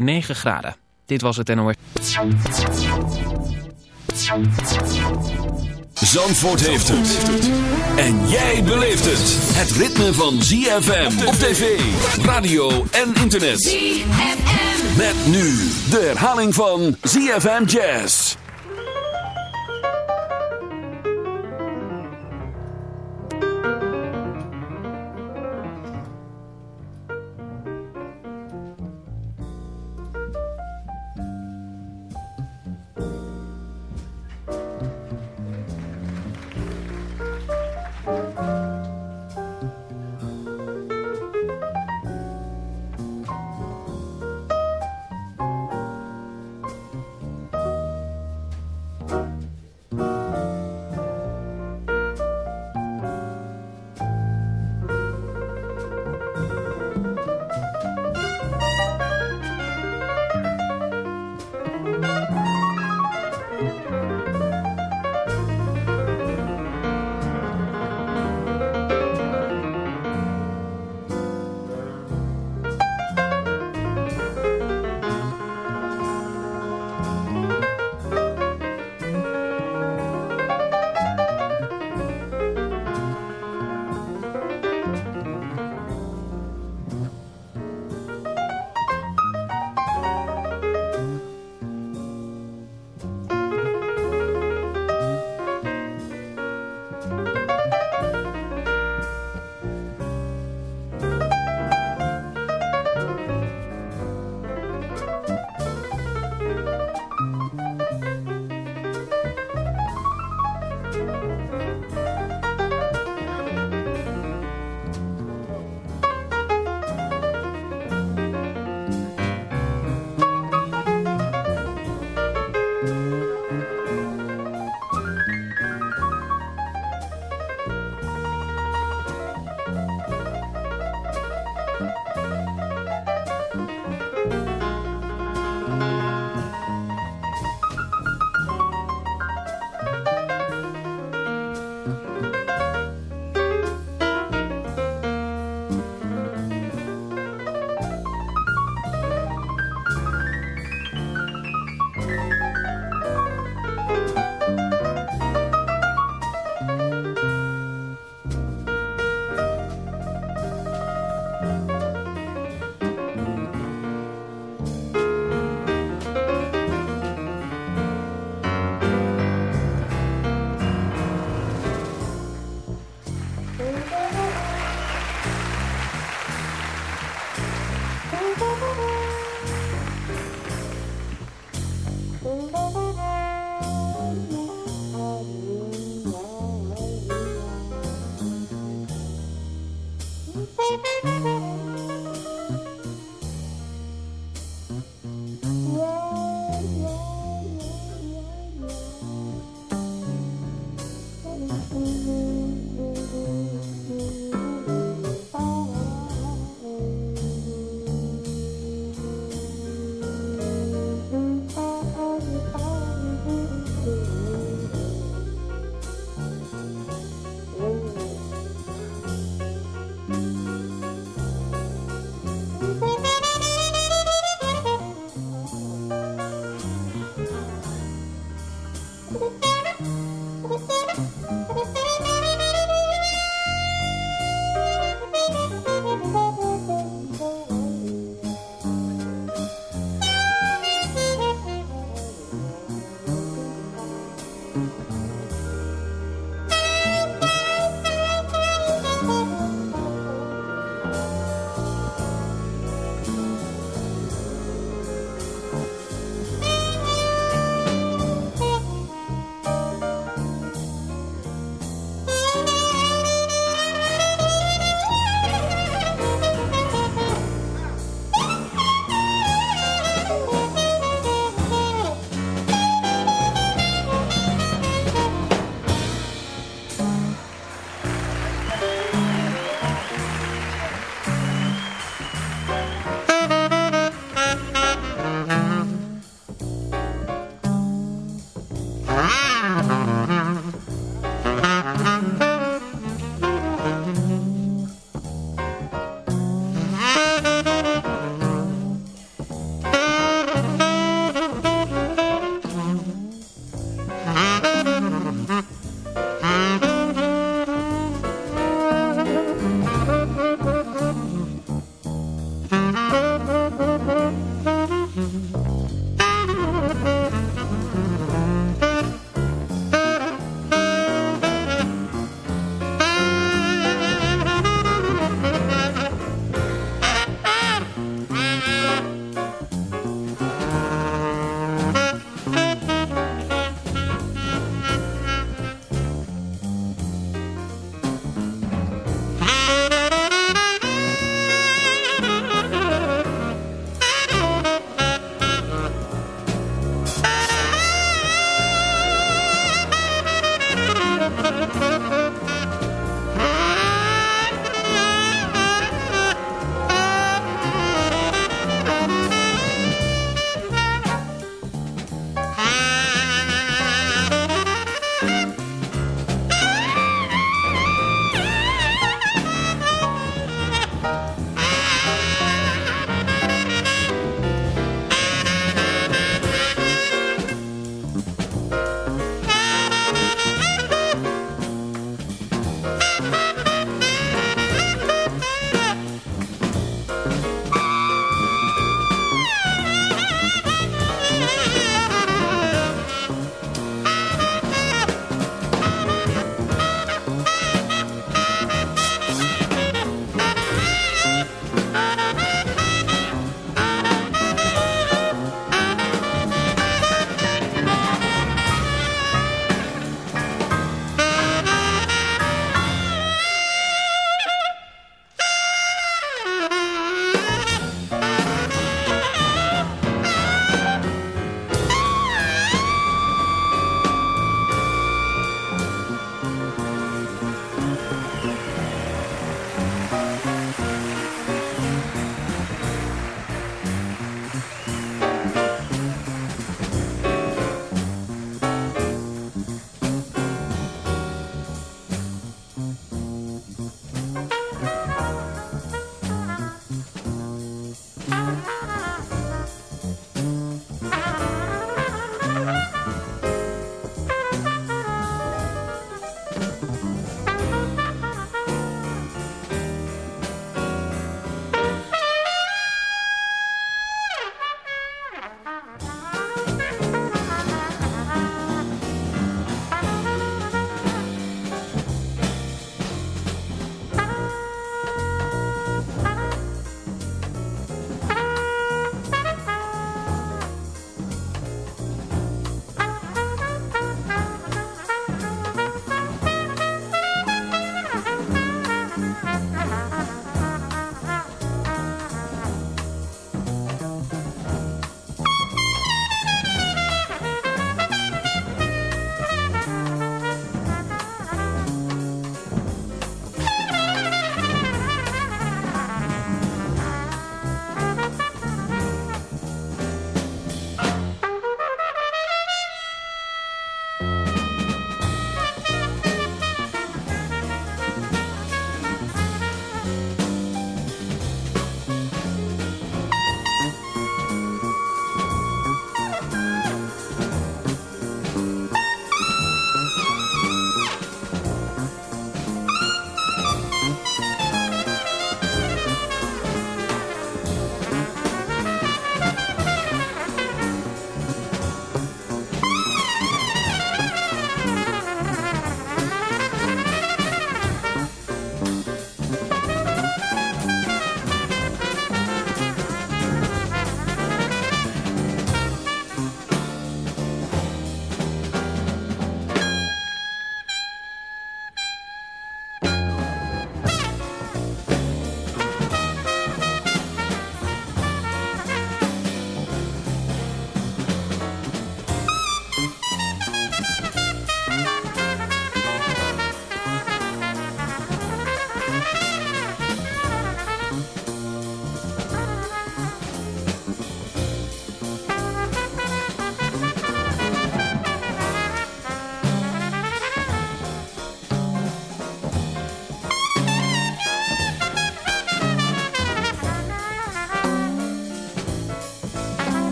9 graden. Dit was het NOS. Zandvoort heeft het. En jij beleeft het. Het ritme van ZFM op tv, radio en internet. ZFM. Met nu de herhaling van ZFM Jazz.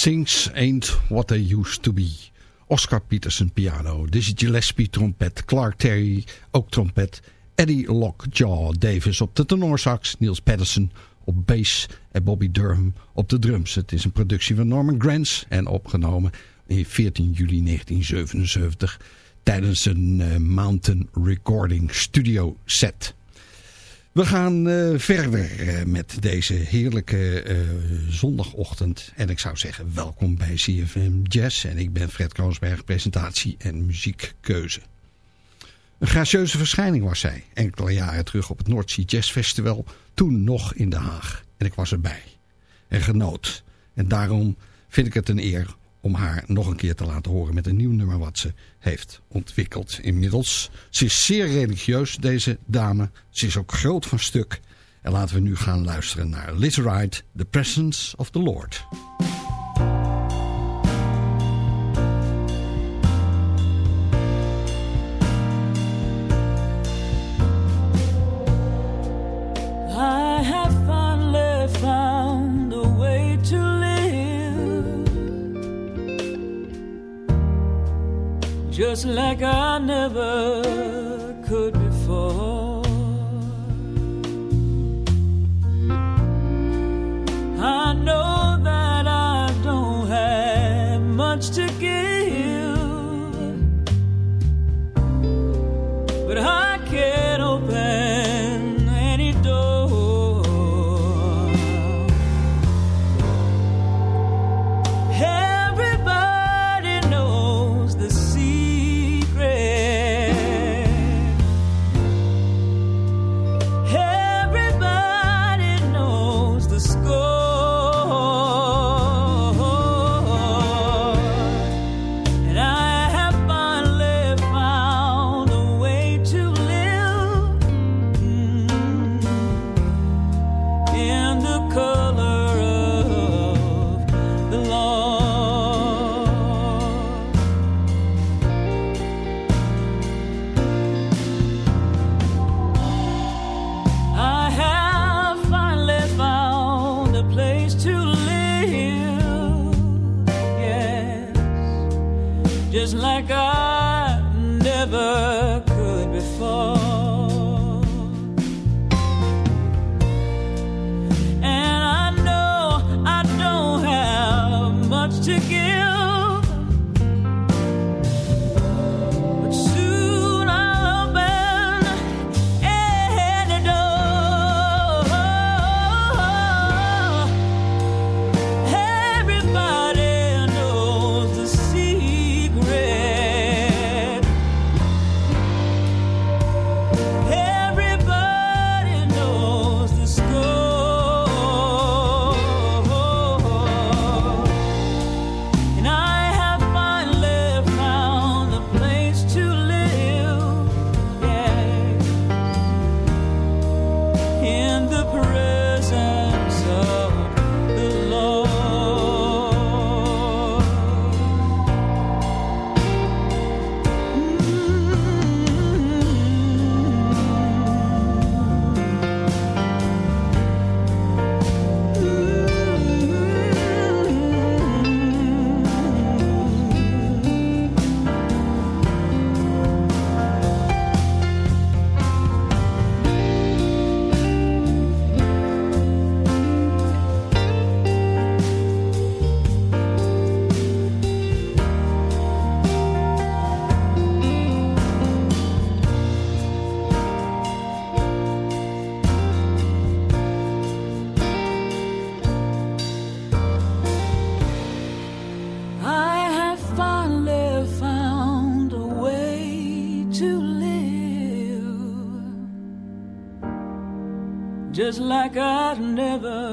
Things Ain't What They Used To Be. Oscar Peterson piano, Dizzy Gillespie trompet, Clark Terry ook trompet, Eddie Lockjaw Davis op de tenorsax, Niels Patterson op bass en Bobby Durham op de drums. Het is een productie van Norman Granz en opgenomen in 14 juli 1977 tijdens een uh, Mountain Recording Studio set. We gaan uh, verder uh, met deze heerlijke uh, zondagochtend. En ik zou zeggen, welkom bij CFM Jazz. En ik ben Fred Kroonsberg, presentatie en muziekkeuze. Een gracieuze verschijning was zij, enkele jaren terug op het Noordzee Jazz Festival. Toen nog in Den Haag. En ik was erbij. En genoot. En daarom vind ik het een eer om haar nog een keer te laten horen met een nieuw nummer wat ze heeft ontwikkeld inmiddels. Ze is zeer religieus, deze dame. Ze is ook groot van stuk. En laten we nu gaan luisteren naar Liz Wright, The Presence of the Lord. Just like I never like I never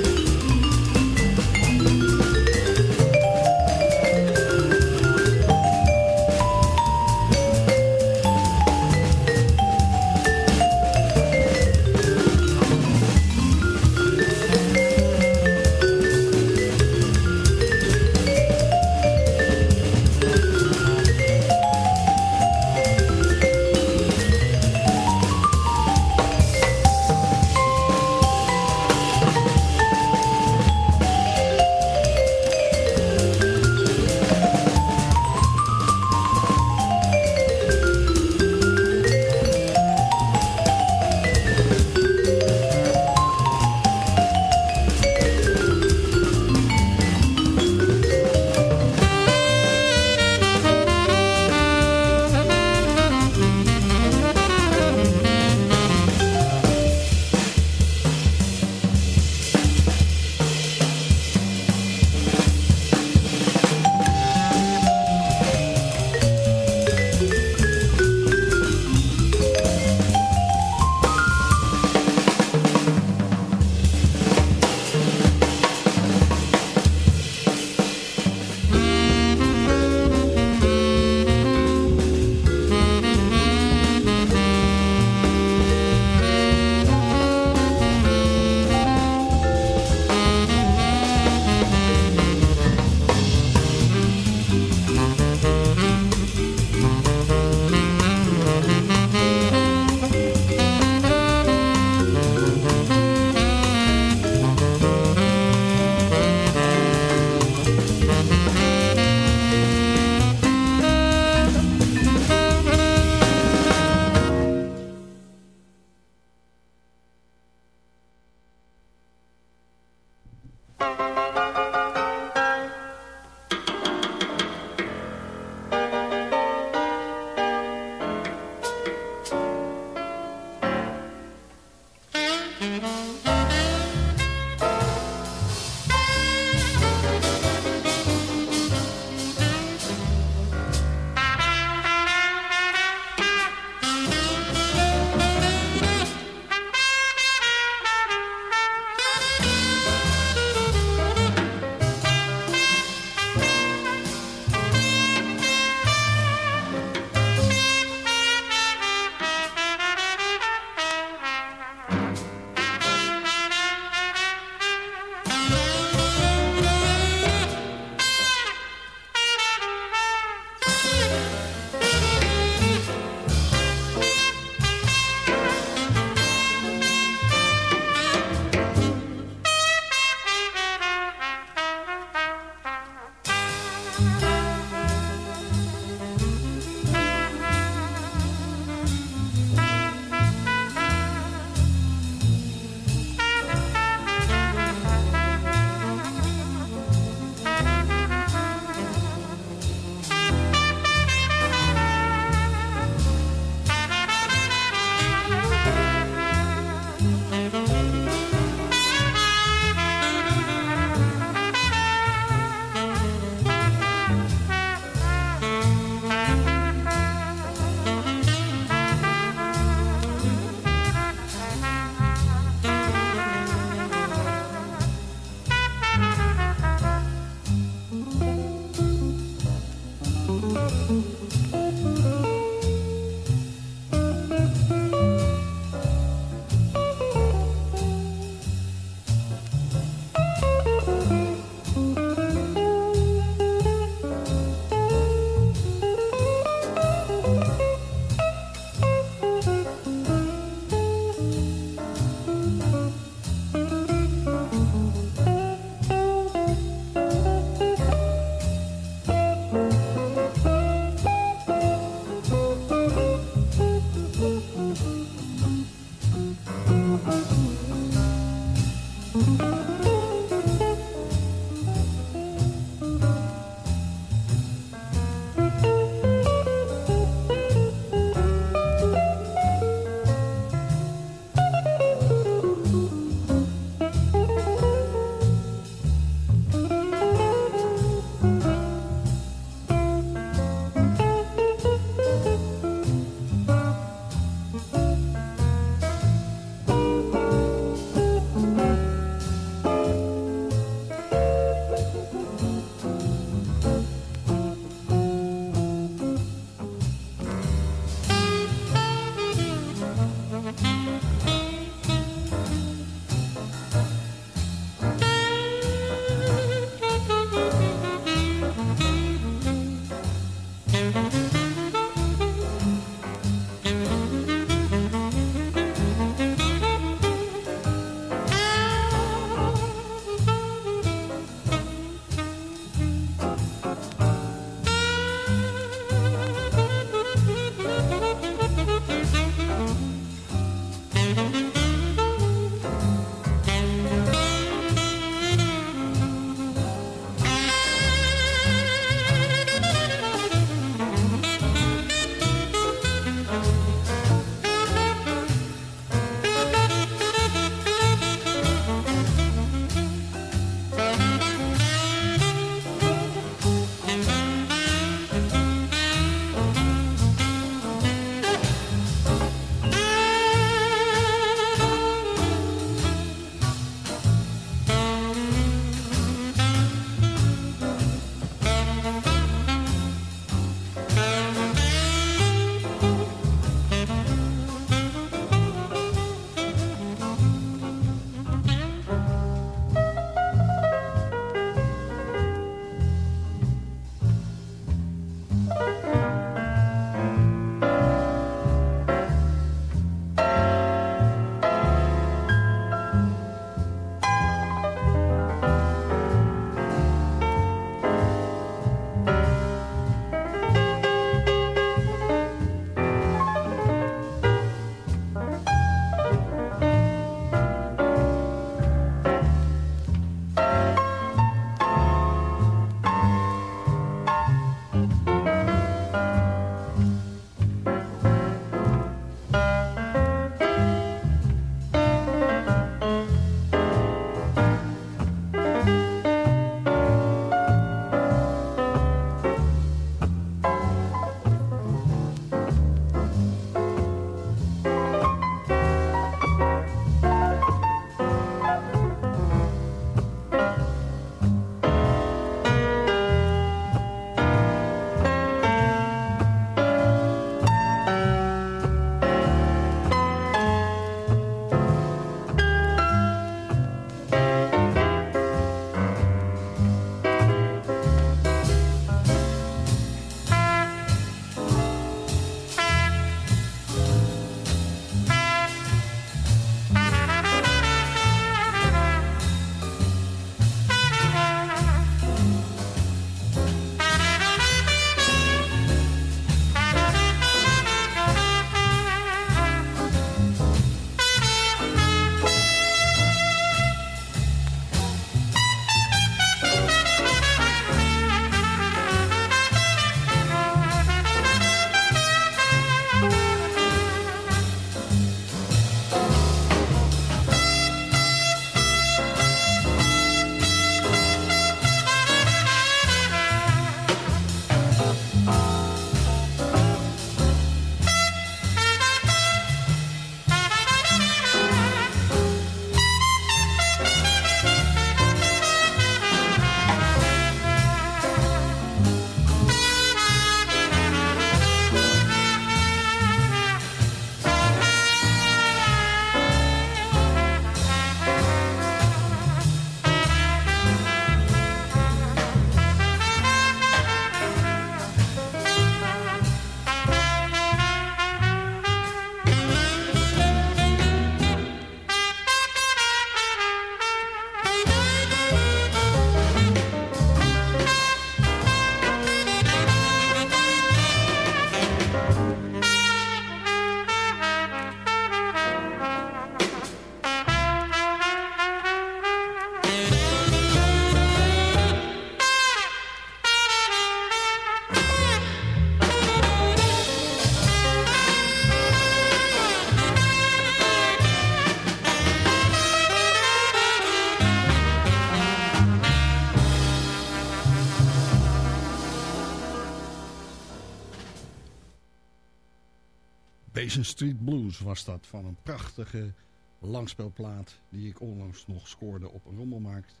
Street Blues was dat van een prachtige langspeelplaat die ik onlangs nog scoorde op een rommelmarkt.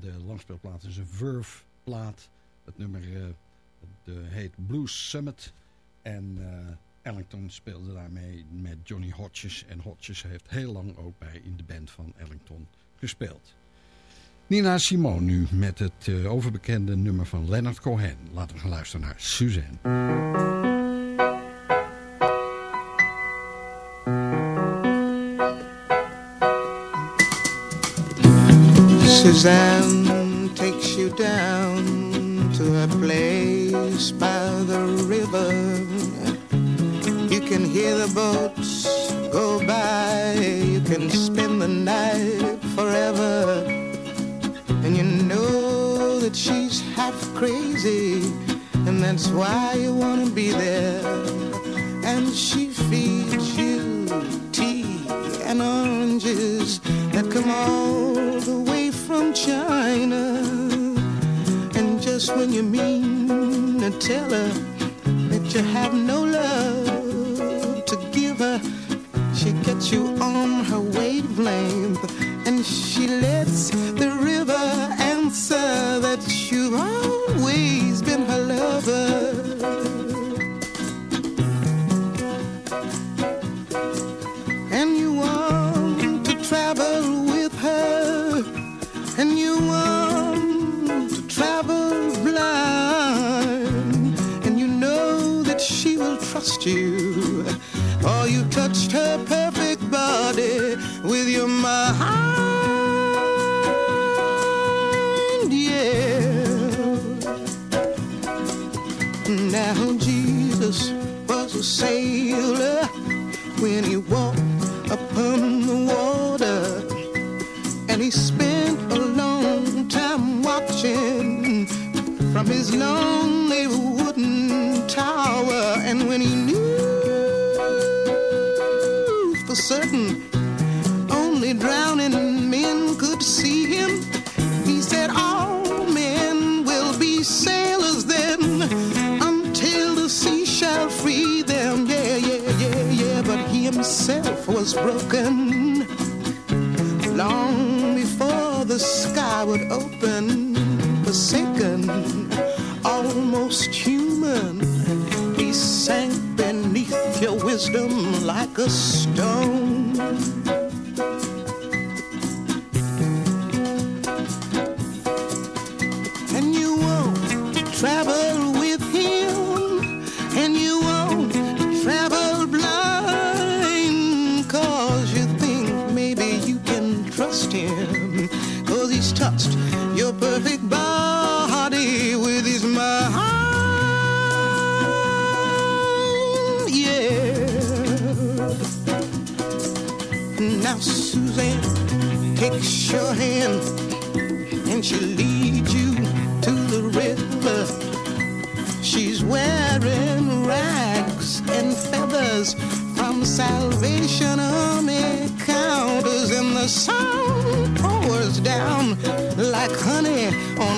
De langspeelplaat is een Verve plaat. Het nummer uh, de, heet Blues Summit. En uh, Ellington speelde daarmee met Johnny Hodges. En Hodges heeft heel lang ook bij in de band van Ellington gespeeld. Nina Simone nu met het uh, overbekende nummer van Leonard Cohen. Laten we gaan luisteren naar Suzanne. Suzanne takes you down to a place by the river. You can hear the boats go by. You can spend the night forever. And you know that she's half crazy. And that's why you want to be there. And she feeds you tea and oranges that come all just when you mean to tell her that you have no love to give her, she gets you on her wavelength. And she lets like a stone. Suzanne takes your hand and she leads you to the river. She's wearing rags and feathers from Salvation Army counters, and the sun pours down like honey on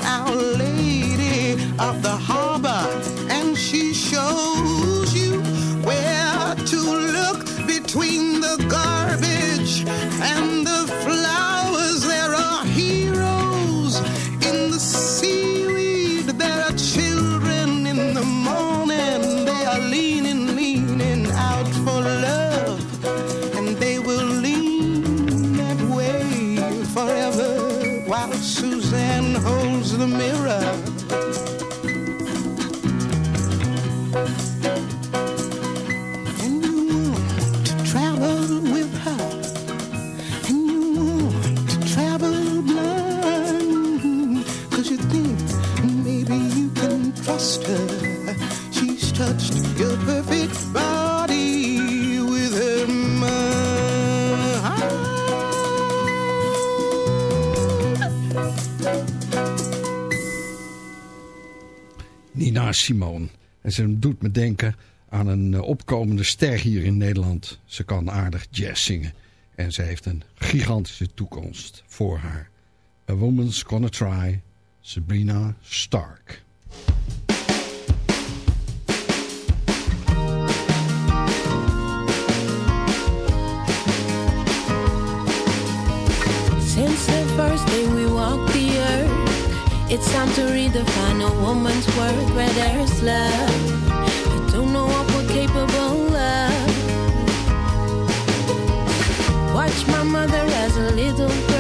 Simone. En ze doet me denken aan een eh, opkomende ster hier in Nederland. Ze kan aardig jazz zingen. En ze heeft een gigantische toekomst voor haar. A Woman's Gonna Try, Sabrina Stark. it's time to redefine a woman's worth where there's love. I don't know what we're capable of. Watch my mother as a little girl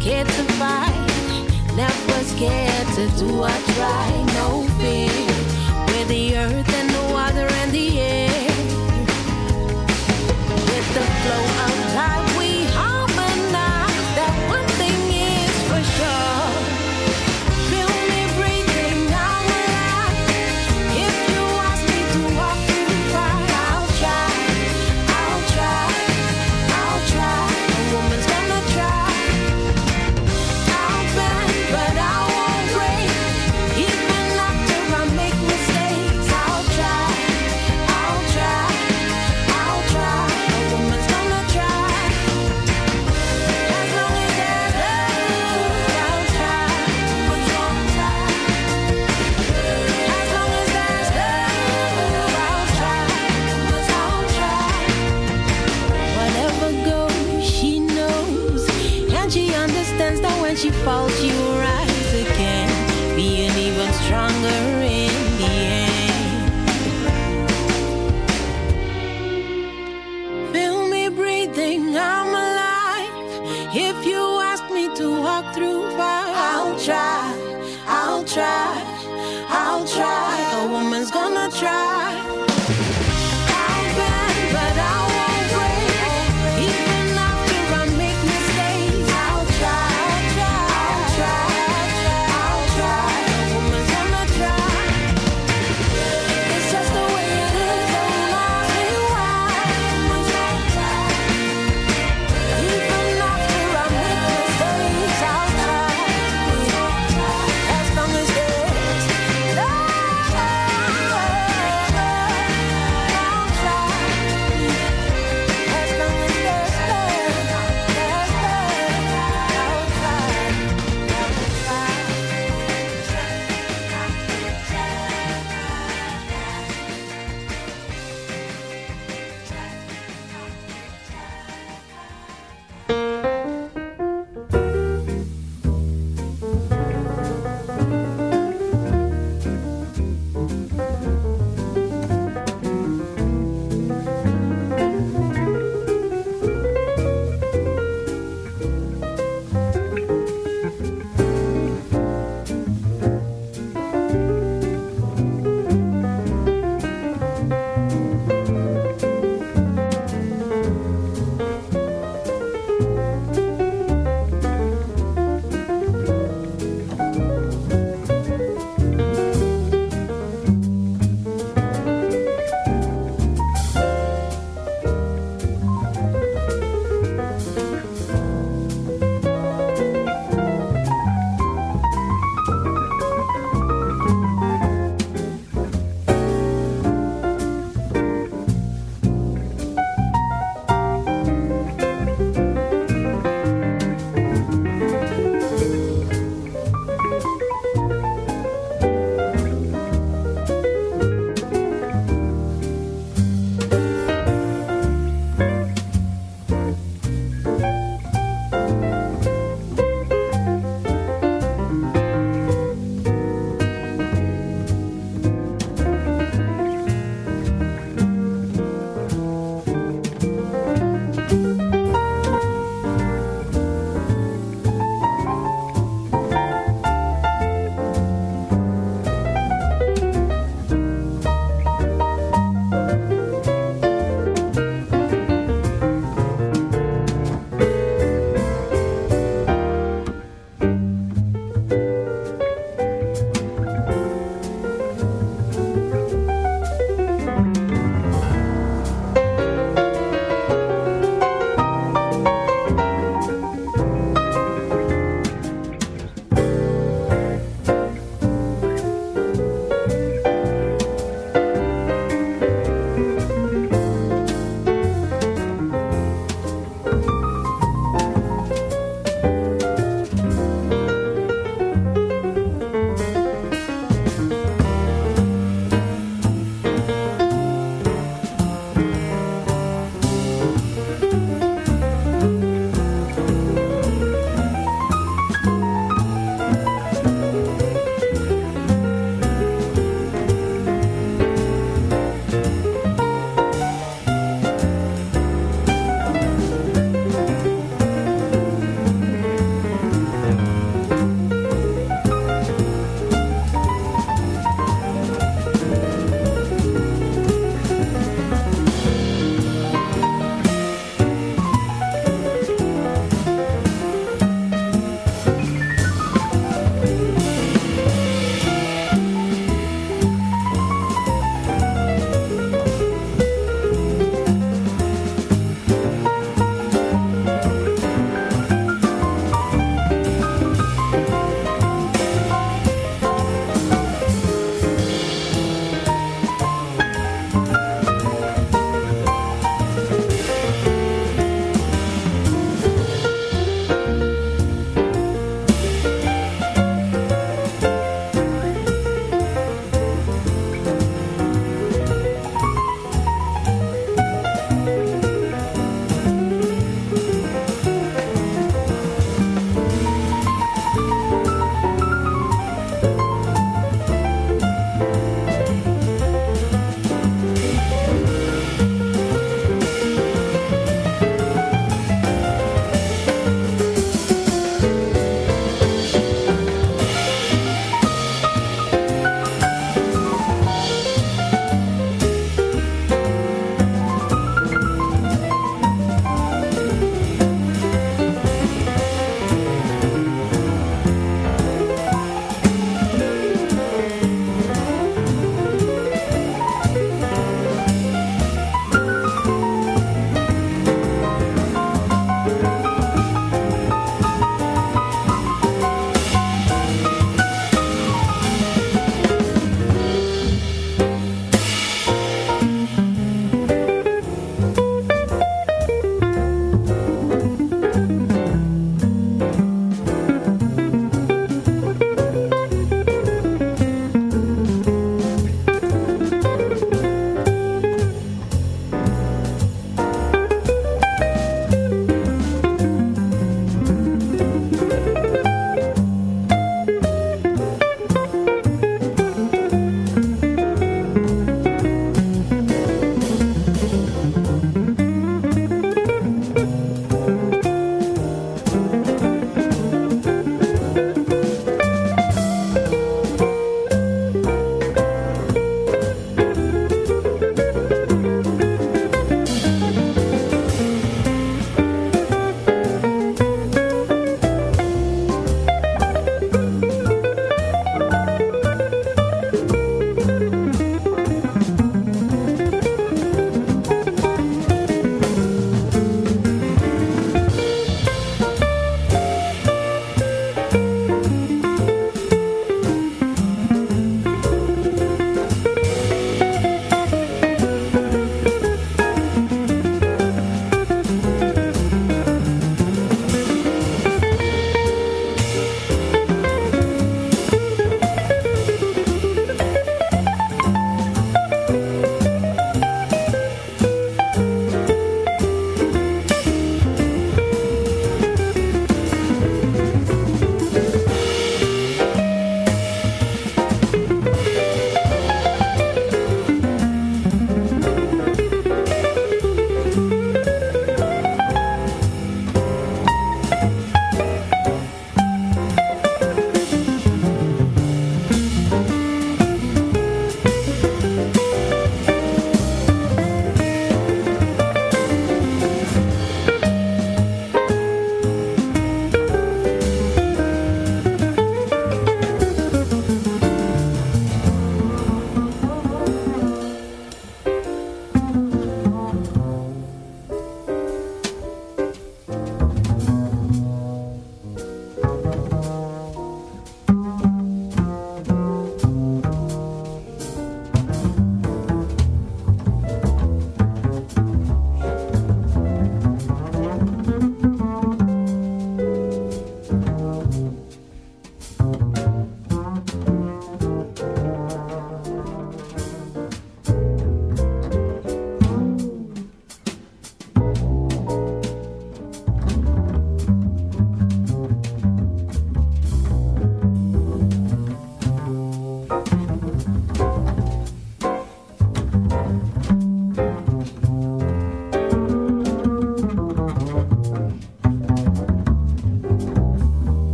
scared to fight, never scared to do or try. No fear.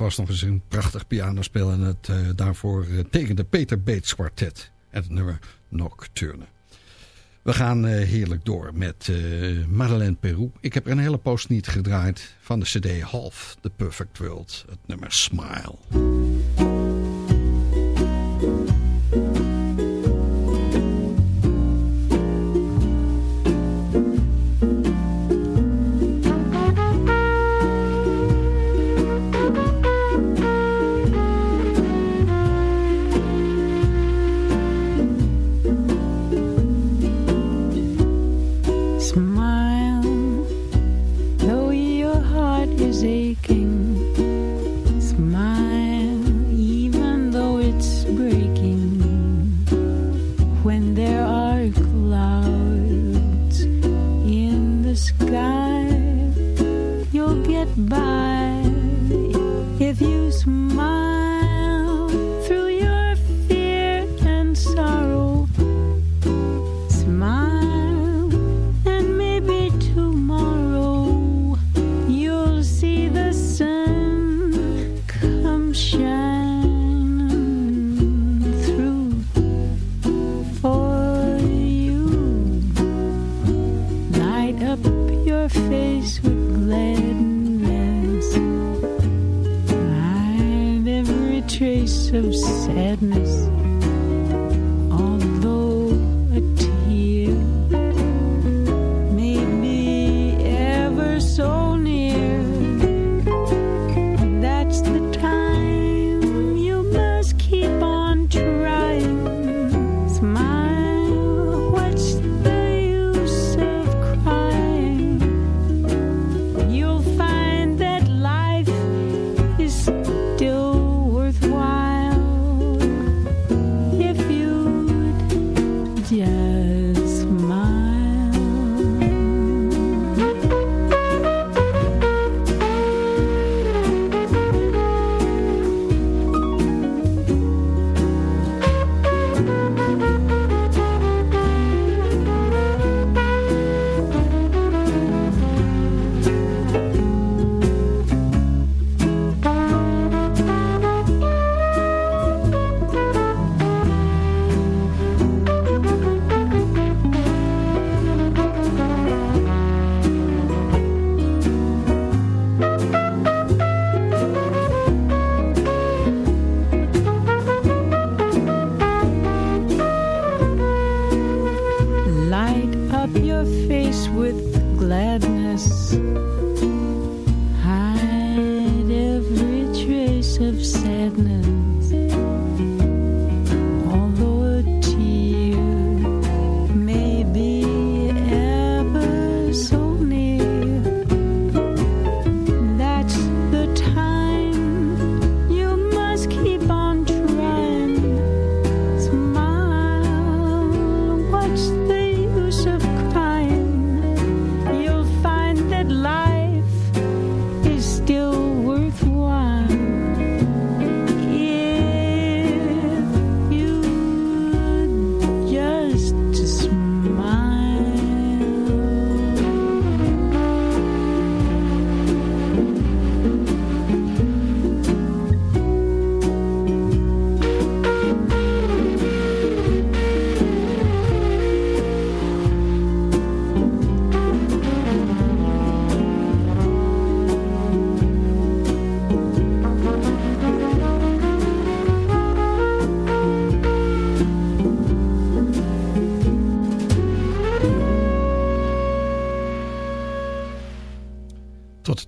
Was nog eens een prachtig pianospel. En het, uh, daarvoor uh, tekende Peter Bates Quartet. En het nummer Nocturne. We gaan uh, heerlijk door met Madeleine Peru. Ik heb er een hele post niet gedraaid van de cd Half The Perfect World. Het nummer Smile.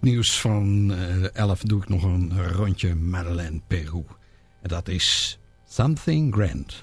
Nieuws van 11 doe ik nog een rondje Madeleine Peru. En dat is something grand.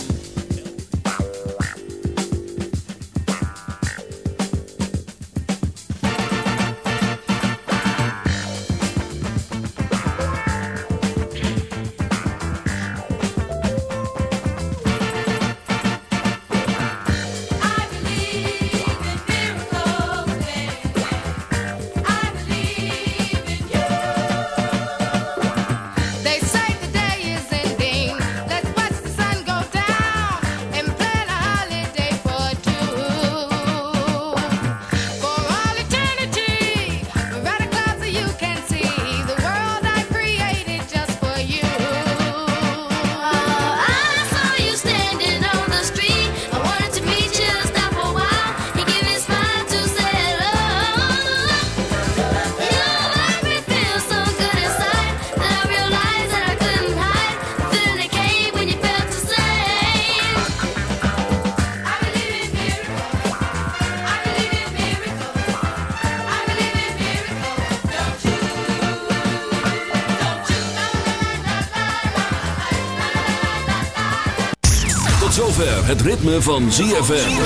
ritme van ZFM.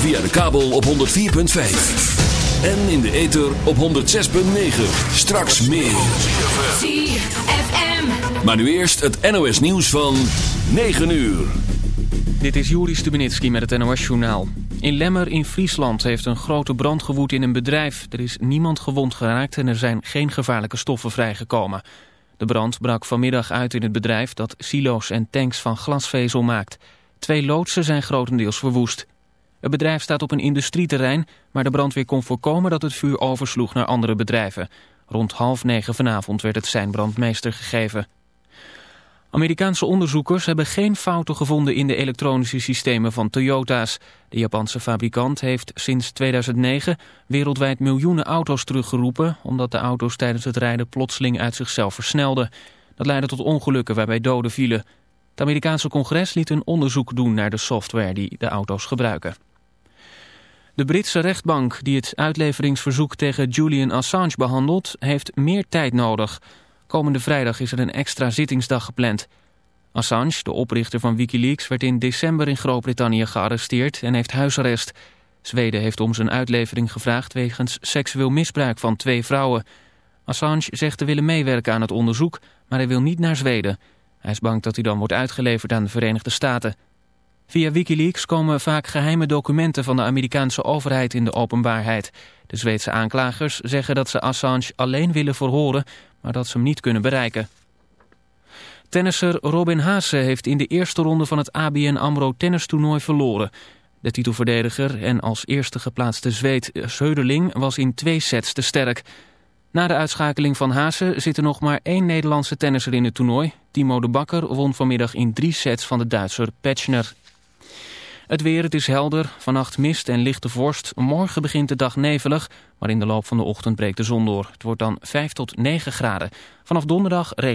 Via de kabel op 104.5. En in de ether op 106.9. Straks meer. ZFM. Maar nu eerst het NOS nieuws van 9 uur. Dit is Juri Stubenitski met het NOS-journaal. In Lemmer in Friesland heeft een grote brand gewoed in een bedrijf. Er is niemand gewond geraakt en er zijn geen gevaarlijke stoffen vrijgekomen. De brand brak vanmiddag uit in het bedrijf dat silo's en tanks van glasvezel maakt. Twee loodsen zijn grotendeels verwoest. Het bedrijf staat op een industrieterrein, maar de brandweer kon voorkomen dat het vuur oversloeg naar andere bedrijven. Rond half negen vanavond werd het zijn brandmeester gegeven. Amerikaanse onderzoekers hebben geen fouten gevonden in de elektronische systemen van Toyota's. De Japanse fabrikant heeft sinds 2009 wereldwijd miljoenen auto's teruggeroepen... omdat de auto's tijdens het rijden plotseling uit zichzelf versnelden. Dat leidde tot ongelukken waarbij doden vielen. Amerikaanse congres liet een onderzoek doen naar de software die de auto's gebruiken. De Britse rechtbank die het uitleveringsverzoek tegen Julian Assange behandelt... heeft meer tijd nodig... Komende vrijdag is er een extra zittingsdag gepland. Assange, de oprichter van Wikileaks, werd in december in Groot-Brittannië gearresteerd en heeft huisarrest. Zweden heeft om zijn uitlevering gevraagd wegens seksueel misbruik van twee vrouwen. Assange zegt te willen meewerken aan het onderzoek, maar hij wil niet naar Zweden. Hij is bang dat hij dan wordt uitgeleverd aan de Verenigde Staten. Via Wikileaks komen vaak geheime documenten van de Amerikaanse overheid in de openbaarheid. De Zweedse aanklagers zeggen dat ze Assange alleen willen verhoren, maar dat ze hem niet kunnen bereiken. Tennisser Robin Haase heeft in de eerste ronde van het ABN AMRO tennistoernooi verloren. De titelverdediger en als eerste geplaatste Zweed Söderling was in twee sets te sterk. Na de uitschakeling van Haase zit er nog maar één Nederlandse tennisser in het toernooi. Timo de Bakker won vanmiddag in drie sets van de Duitser Petschner. Het weer, het is helder, vannacht mist en lichte vorst. Morgen begint de dag nevelig, maar in de loop van de ochtend breekt de zon door. Het wordt dan 5 tot 9 graden. Vanaf donderdag regen.